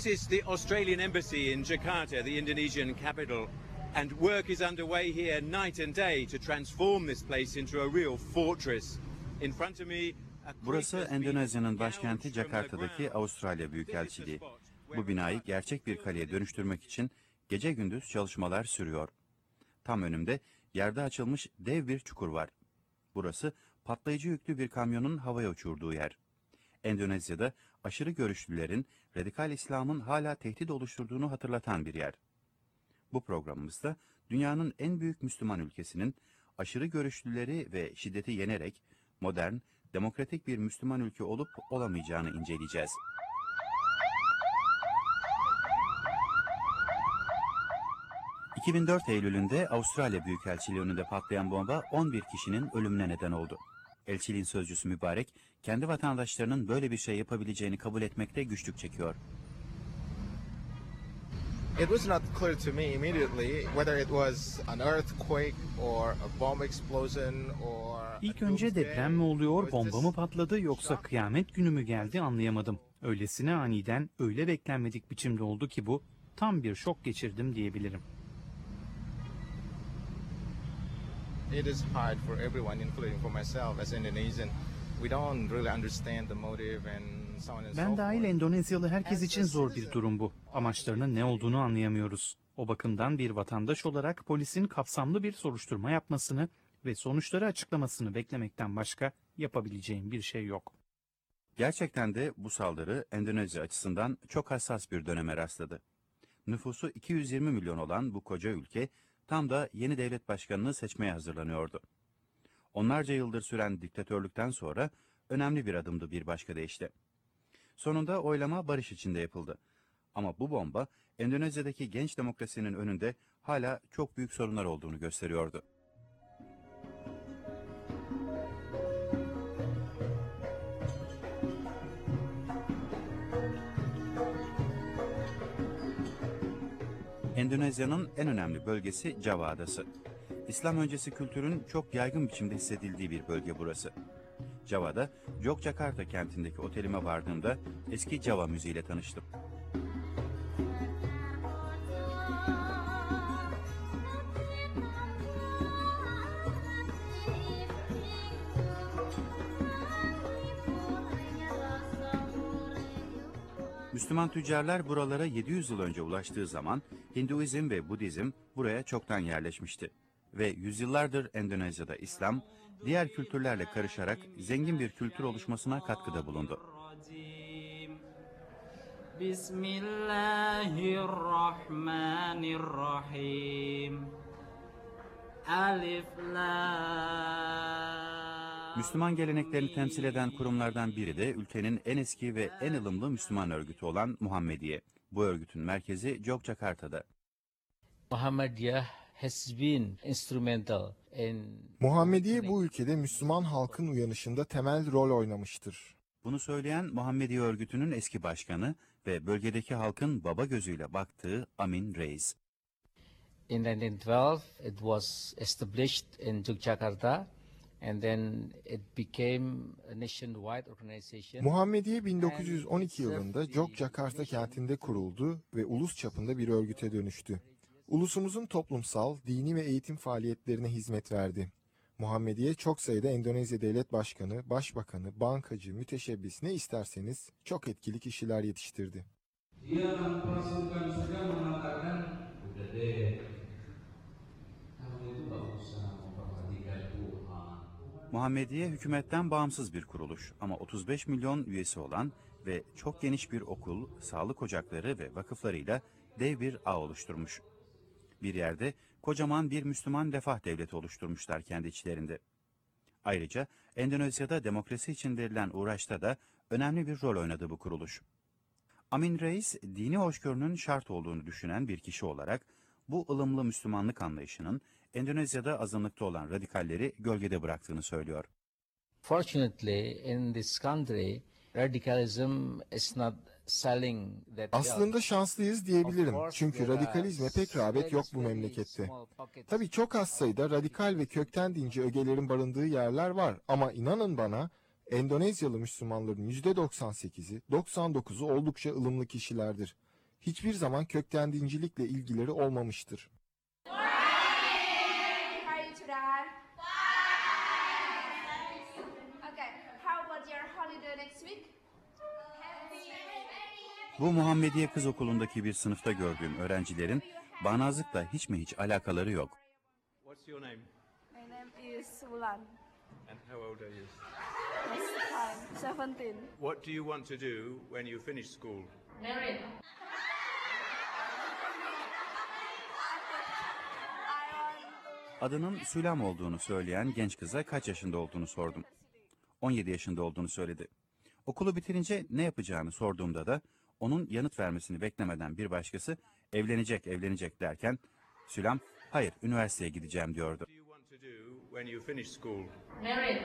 This is the Australian Embassy in Jakarta, the Indonesian capital, and work is underway here night and day to transform this place into a real fortress. In front of me, Burası Endonezya'nın başkenti Jakarta'daki. Avustralya Büyükelçiliği. Bu binayı gerçek bir kaleye dönüştürmek için gece gündüz çalışmalar sürüyor. Tam önümde yerde açılmış dev bir çukur var. Burası patlayıcı yüklü bir kamyonun havaya uçurduğu yer. Endonezya'da aşırı görüşlülerin radikal İslam'ın hala tehdit oluşturduğunu hatırlatan bir yer. Bu programımızda dünyanın en büyük Müslüman ülkesinin aşırı görüşlüleri ve şiddeti yenerek modern, demokratik bir Müslüman ülke olup olamayacağını inceleyeceğiz. ...2004 Eylül'ünde Avustralya Büyükelçiliği önünde patlayan bomba 11 kişinin ölümüne neden oldu. Elçiliğin sözcüsü Mübarek, kendi vatandaşlarının böyle bir şey yapabileceğini kabul etmekte güçlük çekiyor. It was not clear to me immediately whether it was an earthquake or a bomb explosion or İlk önce deprem mi oluyor, bomba mı patladı yoksa kıyamet günü mü geldi anlayamadım. Öylesine aniden, öyle beklenmedik biçimde oldu ki bu, tam bir şok geçirdim diyebilirim. It is hard for everyone, including for myself as Indonesian. We don't really understand the motive and so on and so Ben dahil. Endonezyalı herkes için zor bir durum bu. Amaçlarının ne olduğunu anlayamıyoruz. O bakımdan bir vatandaş olarak polisin kapsamlı bir soruşturma yapmasını ve sonuçları açıklamasını beklemekten başka yapabileceğim bir şey yok. Gerçekten de bu saldırı Endonezya açısından çok hassas bir döneme rastladı. Nüfusu 220 milyon olan bu koca ülke tam da yeni devlet başkanını seçmeye hazırlanıyordu. Onlarca yıldır süren diktatörlükten sonra önemli bir adımdı bir başka deyişle. Sonunda oylama barış içinde yapıldı. Ama bu bomba Endonezya'daki genç demokrasinin önünde hala çok büyük sorunlar olduğunu gösteriyordu. Endonezya'nın en önemli bölgesi Java Adası. İslam öncesi kültürün çok yaygın biçimde hissedildiği bir bölge burası. Java'da Yogyakarta kentindeki otelime vardığımda eski Java müziğiyle tanıştım. Müslüman tüccarlar buralara 700 yıl önce ulaştığı zaman Hinduizm ve Budizm buraya çoktan yerleşmişti. Ve yüzyıllardır Endonezya'da İslam, diğer kültürlerle karışarak zengin bir kültür oluşmasına katkıda bulundu. Bismillahirrahmanirrahim Alif Lam Müslüman geleneklerini temsil eden kurumlardan biri de ülkenin en eski ve en ılımlı Müslüman örgütü olan Muhammediye. Bu örgütün merkezi Yogyakarta'da. Muhammadiyah has been instrumental in Muhammediye bu ülkede Müslüman halkın uyanışında temel rol oynamıştır. Bunu söyleyen Muhammediye örgütünün eski başkanı ve bölgedeki halkın baba gözüyle baktığı Amin Reis. in 1912 it was established in Yogyakarta and then it became a nationwide organization. Muhammediye 1912 yılında Yogyakarta kentinde kuruldu ve ulus çapında bir örgüte dönüştü. Ulusumuzun toplumsal, dini ve eğitim faaliyetlerine hizmet verdi. Muhammediye çok sayıda Endonezya Devlet Başkanı, Başbakanı, bankacı, müteşebbis ne isterseniz çok etkili kişiler yetiştirdi. Dia Muhammediye hükümetten bağımsız bir kuruluş ama 35 milyon üyesi olan ve çok geniş bir okul, sağlık ocakları ve vakıflarıyla dev bir ağ oluşturmuş. Bir yerde kocaman bir Müslüman refah devleti oluşturmuşlar kendi içlerinde. Ayrıca Endonezya'da demokrasi için verilen uğraşta da önemli bir rol oynadı bu kuruluş. Amin Reis, dini hoşgörünün şart olduğunu düşünen bir kişi olarak bu ılımlı Müslümanlık anlayışının Endonezya'da azınlıkta olan radikalleri gölgede bıraktığını söylüyor. Fortunately in this country radicalism is not selling that Aslında şanslıyız diyebilirim. Çünkü radikalizme pek rağbet yok bu memlekette. Tabii çok az sayıda radikal ve kökten dinci ögelerin barındığı yerler var ama inanın bana Endonezyalı Müslümanların %98'i, 99'u oldukça ılımlı kişilerdir. Hiçbir zaman kökten dincilikle ilgileri olmamıştır. Bu Muhammediye Kız Okulu'ndaki bir sınıfta gördüğüm öğrencilerin bağnazlıkla hiç mi hiç alakaları yok. What's your name? My name is Wulan. And how old are you? Time, 17. What do you want to do when you finish school? Married. Adının Sülam olduğunu söyleyen genç kıza kaç yaşında olduğunu sordum. 17 yaşında olduğunu söyledi. Okulu bitirince ne yapacağını sorduğumda da onun yanıt vermesini beklemeden bir başkası evlenecek evlenecek derken Sülam hayır üniversiteye gideceğim diyordu. Married.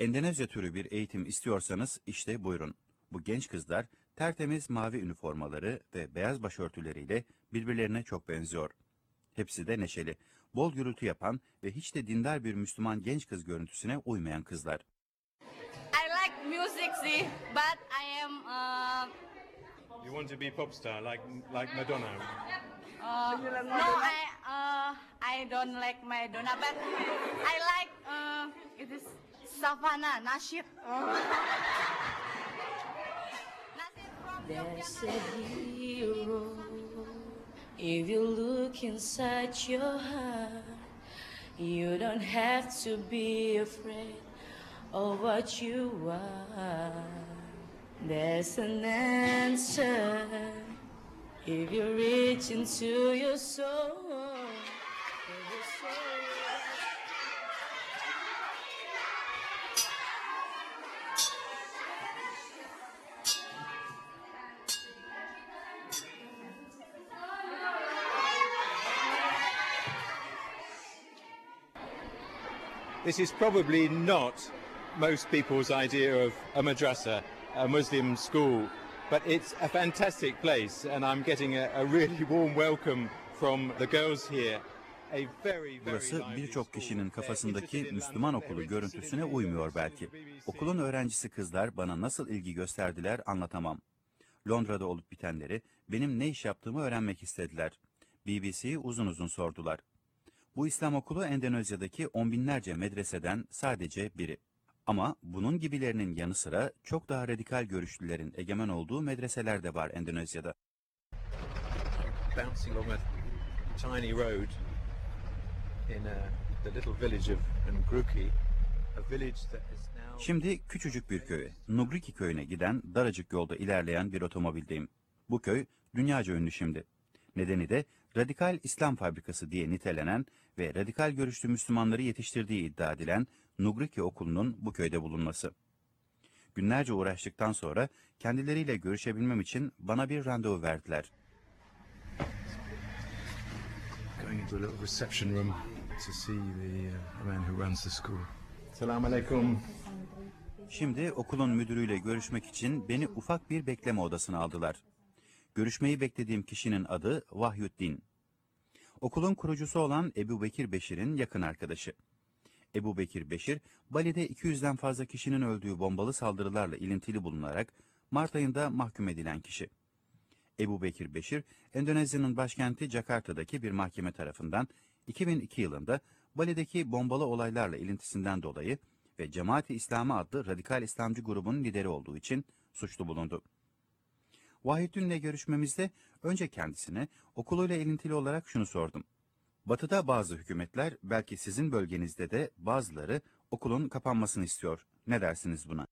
Endonezya türü bir eğitim istiyorsanız işte buyurun. Bu genç kızlar tertemiz mavi üniformaları ve beyaz başörtüleriyle birbirlerine çok benziyor. Hepsi de neşeli, bol gürültü yapan ve hiç de dindar bir Müslüman genç kız görüntüsüne uymayan kızlar. I like music, see, but I am. Uh, You want to be pop star like like Madonna? uh, no, I uh, I don't like Madonna, but I like uh, it is Savannah Nasir. Nasir from There's a hero. If you look inside your heart, you don't have to be afraid of what you are. There's an answer if you reach into your soul. This is probably not most people's idea of a madrasa, a Muslim school, but it's a fantastic place, and I'm getting a, a really warm welcome from the girls here. A very, very Burası birçok kişinin kafasındaki Müslüman okulu görüntüsüne uymuyor belki. BBC. Okulun öğrencisi kızlar bana nasıl ilgi gösterdiler anlatamam. Londra'da olup bitenleri, benim ne iş yaptığımı öğrenmek istediler. BBC'yi uzun uzun sordular. Bu İslam okulu Endonezya'daki on binlerce medreseden sadece biri. Ama bunun gibilerinin yanı sıra çok daha radikal görüşlülerin egemen olduğu medreseler de var Endonezya'da. bouncing along a tiny road in uh, the little village of Ngruki, a Şimdi küçücük bir köye, Nugriki köyüne giden daracık yolda ilerleyen bir otomobildeyim. Bu köy dünyaca ünlü şimdi. Nedeni de radikal İslam fabrikası diye nitelenen ve radikal görüşlü Müslümanları yetiştirdiği iddia edilen Nugriki okulunun bu köyde bulunması. Günlerce uğraştıktan sonra kendileriyle görüşebilmem için bana bir randevu verdiler. going into a little reception room to see the uh, man who runs the school. Salam alaikum. Şimdi okulun müdürüyle görüşmek için beni ufak bir bekleme odasına aldılar. Görüşmeyi beklediğim kişinin adı Vahyüddin. Okulun kurucusu olan Ebu Bekir Beşir'in yakın arkadaşı. Ebu Bekir Beşir, Bali'de 200'den fazla kişinin öldüğü bombalı saldırılarla ilintili bulunarak Mart ayında mahkum edilen kişi. Ebu Bekir Beşir, Endonezya'nın başkenti Jakarta'daki bir mahkeme tarafından 2002 yılında Bali'deki bombalı olaylarla ilintisinden dolayı ve Cemaati İslami adlı radikal İslamcı grubun lideri olduğu için suçlu bulundu. Vahidün'le görüşmemizde önce kendisine okuluyla ilintili olarak şunu sordum. Batı'da bazı hükümetler belki sizin bölgenizde de bazıları okulun kapanmasını istiyor. Ne dersiniz buna?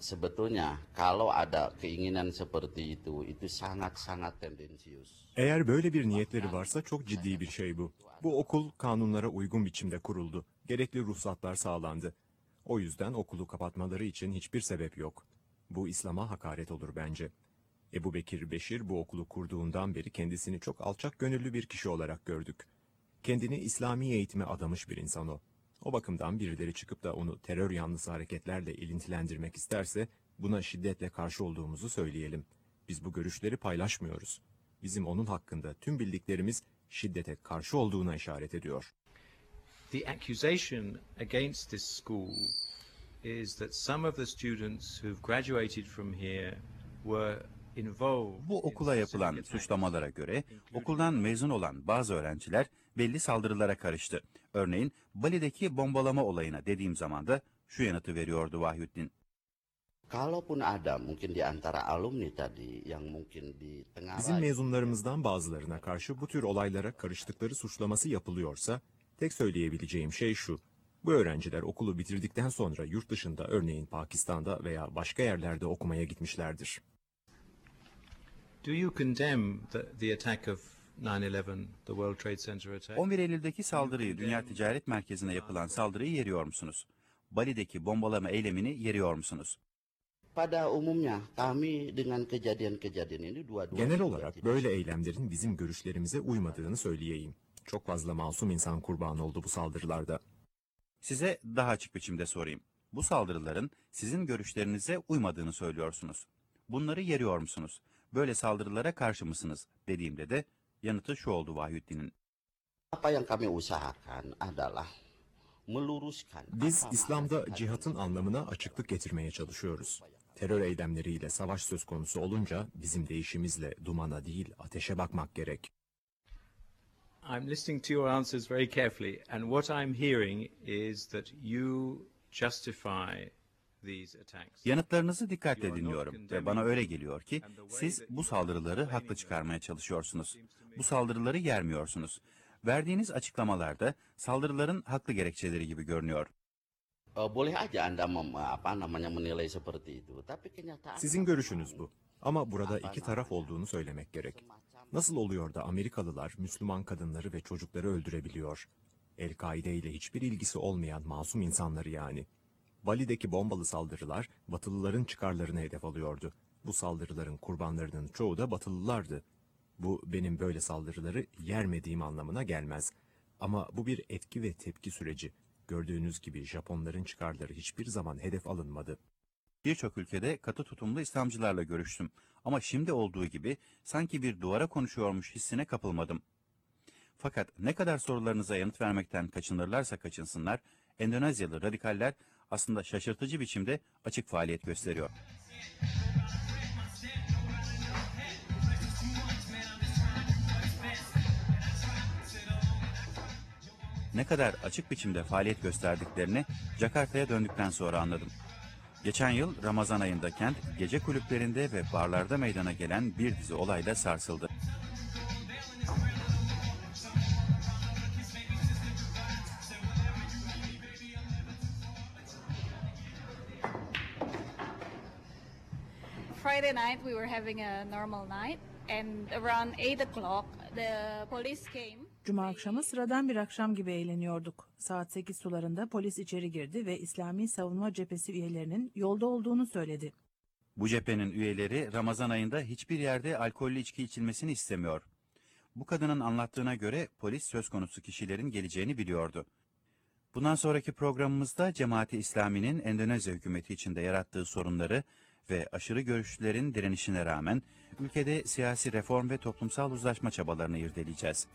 Sebetulnya kalau ada keinginan seperti itu, itu sangat-sangat tendensius. Eğer böyle bir niyetleri varsa çok ciddi bir şey bu. Bu okul kanunlara uygun biçimde kuruldu. Gerekli ruhsatlar sağlandı. O yüzden okulu kapatmaları için hiçbir sebep yok. Bu İslam'a hakaret olur bence. Ebu Bekir Beşir bu okulu kurduğundan beri kendisini çok alçak gönüllü bir kişi olarak gördük. Kendini İslami eğitime adamış bir insan o. O bakımdan birileri çıkıp da onu terör yanlısı hareketlerle ilintilendirmek isterse buna şiddetle karşı olduğumuzu söyleyelim. Biz bu görüşleri paylaşmıyoruz. Bizim onun hakkında tüm bildiklerimiz şiddete karşı olduğuna işaret ediyor. The accusation against this school is that some of the students who've graduated from here were Bu okula yapılan suçlamalara göre okuldan mezun olan bazı öğrenciler belli saldırılara karıştı. Örneğin Bali'deki bombalama olayına dediğim zaman da şu yanıtı veriyordu Vahyuddin. Kalaupun ada mungkin di antara alumni tadi yang mungkin di tengah Bizim mezunlarımızdan bazılarına karşı bu tür olaylara karıştıkları suçlaması yapılıyorsa, tek söyleyebileceğim şey şu. Bu öğrenciler okulu bitirdikten sonra yurt dışında örneğin Pakistan'da veya başka yerlerde okumaya gitmişlerdir. Do you condemn the, the attack of 9/11, the World Trade Center attack? 11 Eylül'deki saldırıyı, Dünya Ticaret Merkezi'ne yapılan saldırıyı yeriyor musunuz? Bali'deki bombalama eylemini yeriyor musunuz? Pada umumnya kami dengan kejadian-kejadian ini dua-dua Genel olarak böyle eylemlerin bizim görüşlerimize uymadığını söyleyeyim. Çok fazla masum insan kurban oldu bu saldırılarda. Size daha açık biçimde sorayım. Bu saldırıların sizin görüşlerinize uymadığını söylüyorsunuz. Bunları yeriyor musunuz? Böyle saldırılara karşı mısınız? Dediğimde de yanıtı şu oldu Vahyuddin'in. Apa yang kami usahakan adalah meluruskan Biz İslam'da cihatın anlamına açıklık getirmeye çalışıyoruz. Terör eylemleriyle savaş söz konusu olunca bizim değişimizle dumana değil ateşe bakmak gerek. I'm listening to your answers very carefully, and what I'm hearing is that you justify. Yanıtlarınızı dikkatle dinliyorum ve bana öyle geliyor ki siz bu saldırıları haklı çıkarmaya çalışıyorsunuz. Bu saldırıları yermiyorsunuz. Verdiğiniz açıklamalarda saldırıların haklı gerekçeleri gibi görünüyor. Boleh aja Anda mem, apa namanya menilai seperti itu, tapi kenyataan Sizin görüşünüz bu. Ama burada iki taraf olduğunu söylemek gerek. Nasıl oluyor da Amerikalılar Müslüman kadınları ve çocukları öldürebiliyor? El-Kaide ile hiçbir ilgisi olmayan masum insanları yani. Bali'deki bombalı saldırılar Batılıların çıkarlarını hedef alıyordu. Bu saldırıların kurbanlarının çoğu da Batılılardı. Bu benim böyle saldırıları yermediğim anlamına gelmez. Ama bu bir etki ve tepki süreci. Gördüğünüz gibi Japonların çıkarları hiçbir zaman hedef alınmadı. Birçok ülkede katı tutumlu İslamcılarla görüştüm ama şimdi olduğu gibi sanki bir duvara konuşuyormuş hissine kapılmadım. Fakat ne kadar sorularınıza yanıt vermekten kaçınırlarsa kaçınsınlar, Endonezyalı radikaller aslında şaşırtıcı biçimde açık faaliyet gösteriyor. Ne kadar açık biçimde faaliyet gösterdiklerini Jakarta'ya döndükten sonra anladım. Geçen yıl Ramazan ayında kent gece kulüplerinde ve barlarda meydana gelen bir dizi olayla sarsıldı. Friday night we were having a normal night and around 8 o'clock the police came. Cuma akşamı sıradan bir akşam gibi eğleniyorduk. Saat 8 sularında polis içeri girdi ve İslami Savunma Cephesi üyelerinin yolda olduğunu söyledi. Bu cephenin üyeleri Ramazan ayında hiçbir yerde alkollü içki içilmesini istemiyor. Bu kadının anlattığına göre polis söz konusu kişilerin geleceğini biliyordu. Bundan sonraki programımızda Cemaati İslami'nin Endonezya hükümeti içinde yarattığı sorunları ve aşırı görüşlülerin direnişine rağmen ülkede siyasi reform ve toplumsal uzlaşma çabalarını irdeleyeceğiz.